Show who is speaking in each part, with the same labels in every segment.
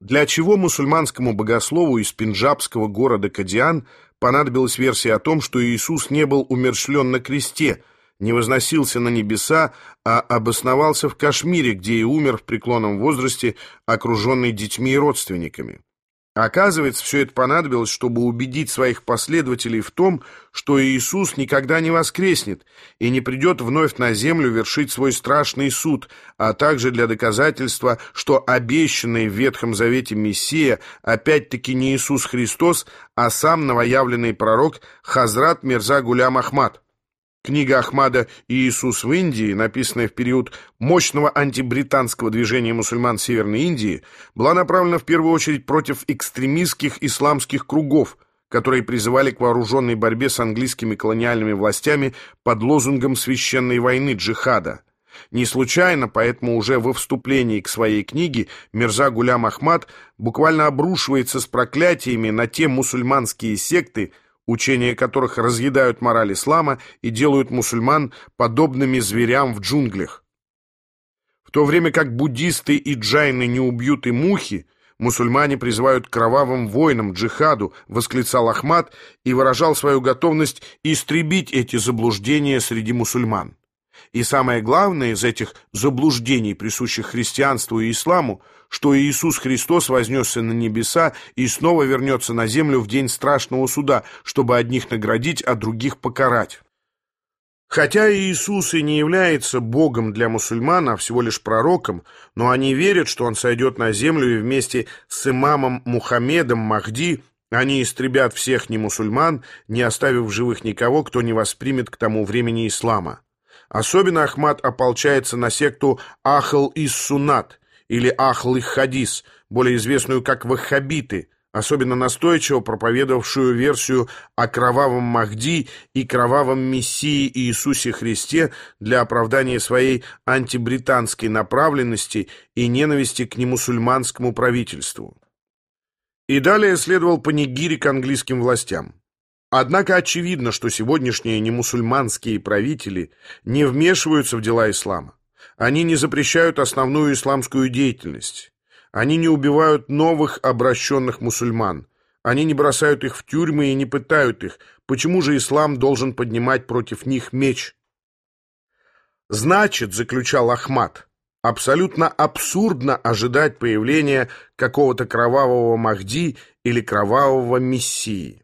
Speaker 1: Для чего мусульманскому богослову из пенджабского города Кадиан понадобилась версия о том, что Иисус не был умершлен на кресте, не возносился на небеса, а обосновался в Кашмире, где и умер в преклонном возрасте, окруженный детьми и родственниками? Оказывается, все это понадобилось, чтобы убедить своих последователей в том, что Иисус никогда не воскреснет и не придет вновь на землю вершить свой страшный суд, а также для доказательства, что обещанный в Ветхом Завете Мессия опять-таки не Иисус Христос, а сам новоявленный пророк Хазрат Мирза Гулям Ахмад. Книга Ахмада «Иисус в Индии», написанная в период мощного антибританского движения мусульман Северной Индии, была направлена в первую очередь против экстремистских исламских кругов, которые призывали к вооруженной борьбе с английскими колониальными властями под лозунгом священной войны джихада. Не случайно, поэтому уже во вступлении к своей книге Мирза Гулям Ахмад буквально обрушивается с проклятиями на те мусульманские секты, учения которых разъедают мораль ислама и делают мусульман подобными зверям в джунглях. В то время как буддисты и джайны не убьют и мухи, мусульмане призывают кровавым войнам, джихаду, восклицал Ахмад и выражал свою готовность истребить эти заблуждения среди мусульман. И самое главное из этих заблуждений, присущих христианству и исламу, что Иисус Христос вознесся на небеса и снова вернется на землю в день страшного суда, чтобы одних наградить, а других покарать. Хотя Иисус и не является Богом для мусульман, а всего лишь пророком, но они верят, что Он сойдет на землю и вместе с имамом Мухаммедом Махди они истребят всех немусульман, не оставив в живых никого, кто не воспримет к тому времени ислама. Особенно Ахмад ополчается на секту Ахл-ис-Сунат или Ахл-их-Хадис, более известную как Ваххабиты, особенно настойчиво проповедовавшую версию о кровавом Махди и кровавом Мессии Иисусе Христе для оправдания своей антибританской направленности и ненависти к немусульманскому правительству. И далее следовал панигирик английским властям. Однако очевидно, что сегодняшние немусульманские правители не вмешиваются в дела ислама. Они не запрещают основную исламскую деятельность. Они не убивают новых обращенных мусульман. Они не бросают их в тюрьмы и не пытают их. Почему же ислам должен поднимать против них меч? Значит, заключал Ахмад, абсолютно абсурдно ожидать появления какого-то кровавого Махди или кровавого Мессии.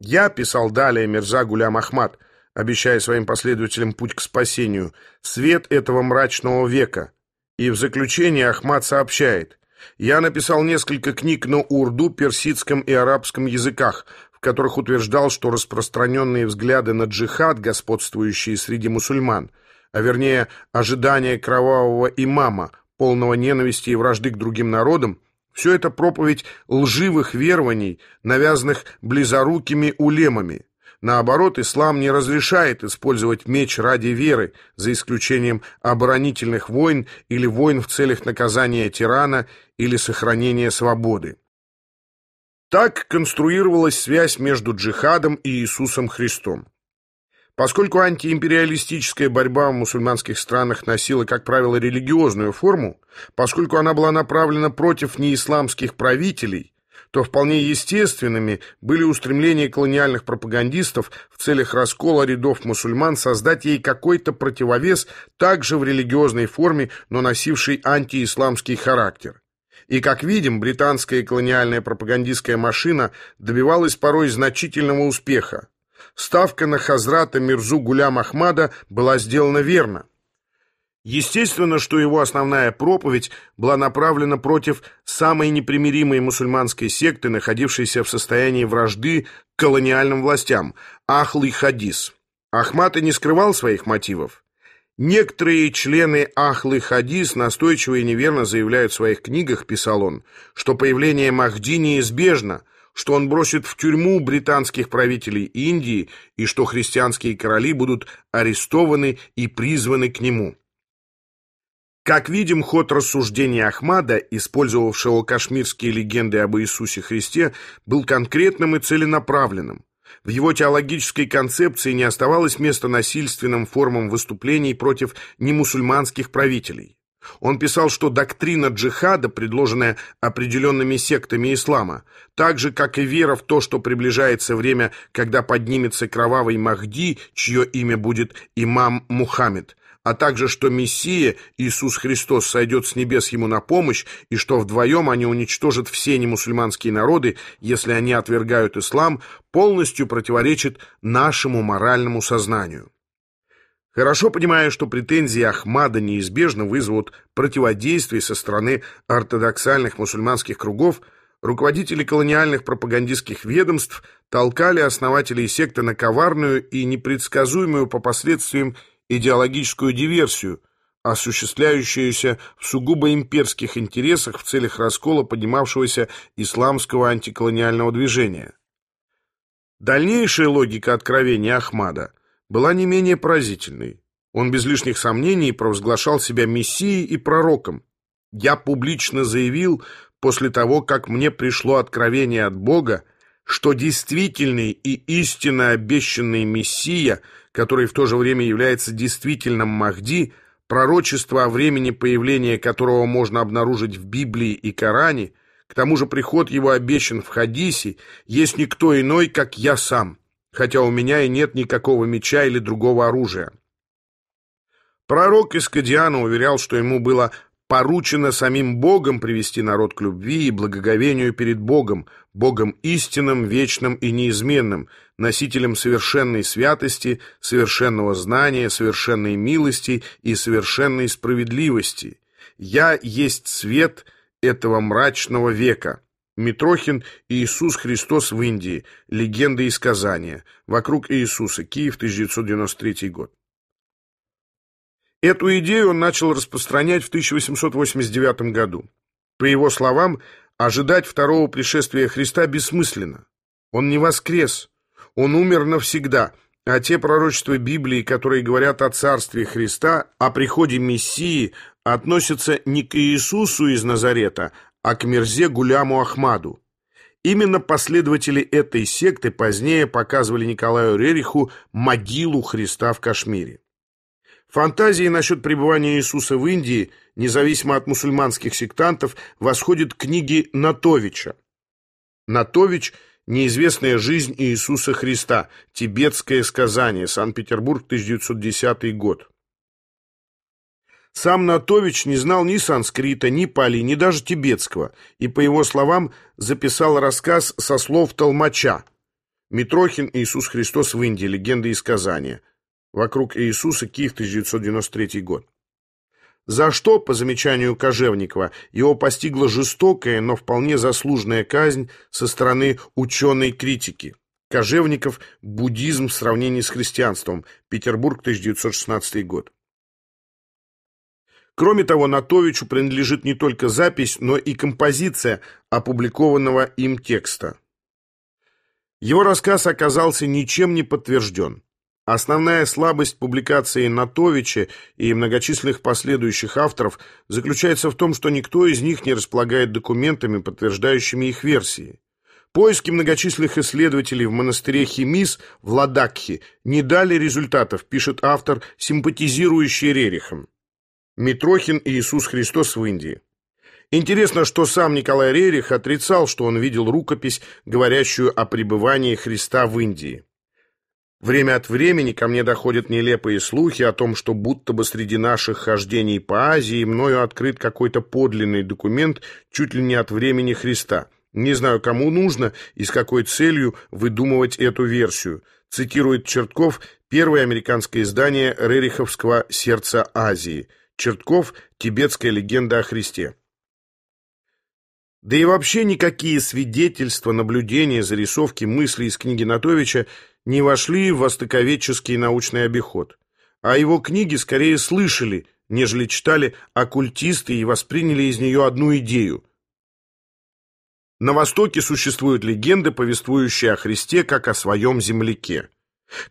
Speaker 1: Я, писал далее Мирза Гулям Ахмад, обещая своим последователям путь к спасению, свет этого мрачного века. И в заключение Ахмад сообщает, я написал несколько книг на урду, персидском и арабском языках, в которых утверждал, что распространенные взгляды на джихад, господствующие среди мусульман, а вернее ожидание кровавого имама, полного ненависти и вражды к другим народам, все это проповедь лживых верований, навязанных близорукими улемами. Наоборот, ислам не разрешает использовать меч ради веры, за исключением оборонительных войн или войн в целях наказания тирана или сохранения свободы. Так конструировалась связь между джихадом и Иисусом Христом. Поскольку антиимпериалистическая борьба в мусульманских странах носила, как правило, религиозную форму, поскольку она была направлена против неисламских правителей, то вполне естественными были устремления колониальных пропагандистов в целях раскола рядов мусульман создать ей какой-то противовес также в религиозной форме, но носивший антиисламский характер. И, как видим, британская колониальная пропагандистская машина добивалась порой значительного успеха ставка на Хазрата Мирзу Гулям Ахмада была сделана верно. Естественно, что его основная проповедь была направлена против самой непримиримой мусульманской секты, находившейся в состоянии вражды к колониальным властям – Ахлый Хадис. Ахмад и не скрывал своих мотивов. Некоторые члены Ахлы Хадис настойчиво и неверно заявляют в своих книгах, писал он, что появление Махди неизбежно – что он бросит в тюрьму британских правителей Индии и что христианские короли будут арестованы и призваны к нему. Как видим, ход рассуждения Ахмада, использовавшего кашмирские легенды об Иисусе Христе, был конкретным и целенаправленным. В его теологической концепции не оставалось места насильственным формам выступлений против немусульманских правителей. Он писал, что доктрина джихада, предложенная определенными сектами ислама, так же, как и вера в то, что приближается время, когда поднимется кровавый Махди, чье имя будет имам Мухаммед, а также, что Мессия, Иисус Христос, сойдет с небес ему на помощь, и что вдвоем они уничтожат все немусульманские народы, если они отвергают ислам, полностью противоречит нашему моральному сознанию. Хорошо понимая, что претензии Ахмада неизбежно вызовут противодействие со стороны ортодоксальных мусульманских кругов, руководители колониальных пропагандистских ведомств толкали основателей секты на коварную и непредсказуемую по последствиям идеологическую диверсию, осуществляющуюся в сугубо имперских интересах в целях раскола поднимавшегося исламского антиколониального движения. Дальнейшая логика откровения Ахмада – была не менее поразительной. Он без лишних сомнений провозглашал себя мессией и пророком. Я публично заявил, после того, как мне пришло откровение от Бога, что действительный и истинно обещанный Мессия, который в то же время является действительным Махди, пророчество о времени появления которого можно обнаружить в Библии и Коране, к тому же приход его обещан в Хадисе, есть никто иной, как я сам хотя у меня и нет никакого меча или другого оружия. Пророк из Кадиана уверял, что ему было поручено самим Богом привести народ к любви и благоговению перед Богом, Богом истинным, вечным и неизменным, носителем совершенной святости, совершенного знания, совершенной милости и совершенной справедливости. «Я есть свет этого мрачного века». Митрохин и Иисус Христос в Индии. Легенды и сказания. Вокруг Иисуса. Киев, 1993 год. Эту идею он начал распространять в 1889 году. По его словам, ожидать второго пришествия Христа бессмысленно. Он не воскрес, он умер навсегда, а те пророчества Библии, которые говорят о царстве Христа, о приходе Мессии, относятся не к Иисусу из Назарета, а к Мирзе Гуляму Ахмаду. Именно последователи этой секты позднее показывали Николаю Рериху могилу Христа в Кашмире. Фантазии насчет пребывания Иисуса в Индии, независимо от мусульманских сектантов, восходят к книге Натовича. Натович «Неизвестная жизнь Иисуса Христа. Тибетское сказание. Санкт-Петербург, 1910 год». Сам Натович не знал ни санскрита, ни пали, ни даже тибетского, и, по его словам, записал рассказ со слов толмача. Митрохин Иисус Христос в Индии. Легенда и сказания. Вокруг Иисуса. Киев, 1903 год. За что, по замечанию Кожевникова, его постигла жестокая, но вполне заслуженная казнь со стороны ученой критики. Кожевников «Буддизм в сравнении с христианством». Петербург, 1916 год. Кроме того, Натовичу принадлежит не только запись, но и композиция опубликованного им текста. Его рассказ оказался ничем не подтвержден. Основная слабость публикации Натовича и многочисленных последующих авторов заключается в том, что никто из них не располагает документами, подтверждающими их версии. Поиски многочисленных исследователей в монастыре Химис в Ладакхе не дали результатов, пишет автор, симпатизирующий Рерихом. Митрохин и Иисус Христос в Индии. Интересно, что сам Николай Рерих отрицал, что он видел рукопись, говорящую о пребывании Христа в Индии. Время от времени ко мне доходят нелепые слухи о том, что будто бы среди наших хождений по Азии мною открыт какой-то подлинный документ чуть ли не от времени Христа. Не знаю, кому нужно и с какой целью выдумывать эту версию. Цитирует Чертков первое американское издание Рериховского «Сердца Азии». Чертков «Тибетская легенда о Христе». Да и вообще никакие свидетельства, наблюдения, зарисовки, мысли из книги Натовича не вошли в востоковедческий научный обиход. А его книги скорее слышали, нежели читали оккультисты и восприняли из нее одну идею. На Востоке существуют легенды, повествующие о Христе как о своем земляке.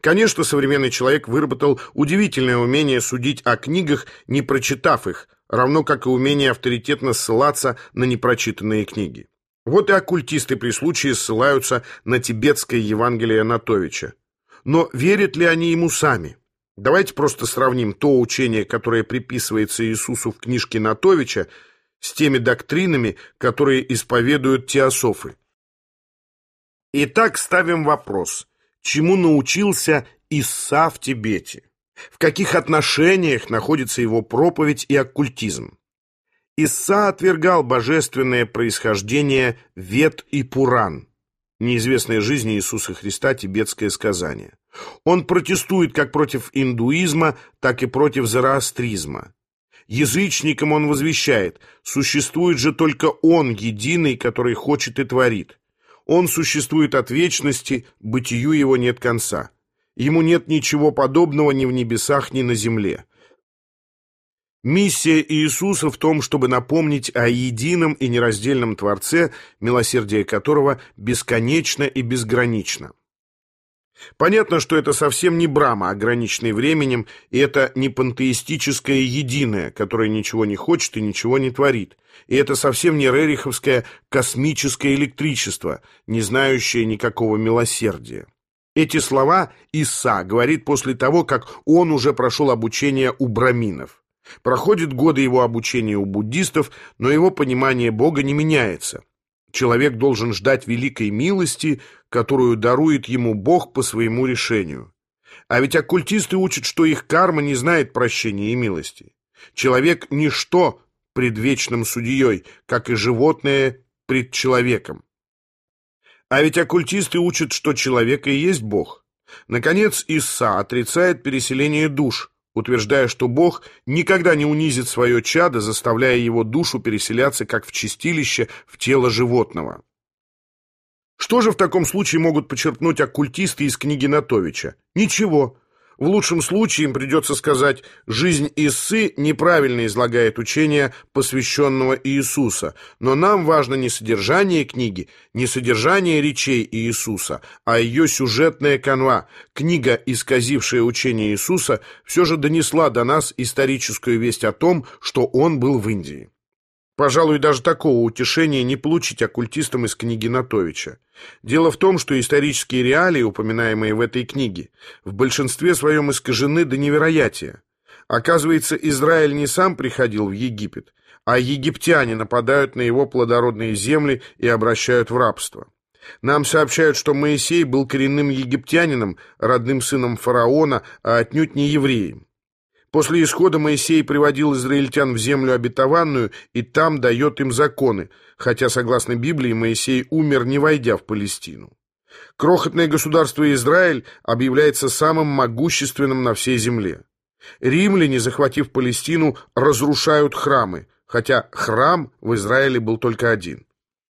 Speaker 1: Конечно, современный человек выработал удивительное умение судить о книгах, не прочитав их, равно как и умение авторитетно ссылаться на непрочитанные книги. Вот и оккультисты при случае ссылаются на тибетское Евангелие Анатовича. Но верят ли они ему сами? Давайте просто сравним то учение, которое приписывается Иисусу в книжке Натовича, с теми доктринами, которые исповедуют теософы. Итак, ставим вопрос, чему научился Исса в Тибете? В каких отношениях находится его проповедь и оккультизм? Исса отвергал божественное происхождение Вет и Пуран, неизвестная жизнь Иисуса Христа, тибетское сказание. Он протестует как против индуизма, так и против зороастризма. Язычникам он возвещает, существует же только Он, единый, который хочет и творит. Он существует от вечности, бытию его нет конца. Ему нет ничего подобного ни в небесах, ни на земле. Миссия Иисуса в том, чтобы напомнить о едином и нераздельном Творце, милосердие которого бесконечно и безгранично. Понятно, что это совсем не Брама, ограниченный временем, и это не пантеистическое единое, которое ничего не хочет и ничего не творит. И это совсем не рериховское космическое электричество, не знающее никакого милосердия. Эти слова Иса говорит после того, как он уже прошел обучение у браминов. Проходят годы его обучения у буддистов, но его понимание Бога не меняется. Человек должен ждать великой милости, которую дарует ему Бог по своему решению. А ведь оккультисты учат, что их карма не знает прощения и милости. Человек – ничто пред вечным судьей, как и животное пред человеком. А ведь оккультисты учат, что человек и есть Бог. Наконец, Исса отрицает переселение душ, утверждая, что Бог никогда не унизит свое чадо, заставляя его душу переселяться, как в чистилище, в тело животного. Что же в таком случае могут почерпнуть оккультисты из книги Натовича? Ничего. В лучшем случае им придется сказать, жизнь Иссы неправильно излагает учение, посвященного Иисуса, но нам важно не содержание книги, не содержание речей Иисуса, а ее сюжетная канва. Книга, исказившая учение Иисуса, все же донесла до нас историческую весть о том, что он был в Индии. Пожалуй, даже такого утешения не получить оккультистам из книги Натовича. Дело в том, что исторические реалии, упоминаемые в этой книге, в большинстве своем искажены до невероятия. Оказывается, Израиль не сам приходил в Египет, а египтяне нападают на его плодородные земли и обращают в рабство. Нам сообщают, что Моисей был коренным египтянином, родным сыном фараона, а отнюдь не евреем. После исхода Моисей приводил израильтян в землю обетованную и там дает им законы, хотя, согласно Библии, Моисей умер, не войдя в Палестину. Крохотное государство Израиль объявляется самым могущественным на всей земле. Римляне, захватив Палестину, разрушают храмы, хотя храм в Израиле был только один.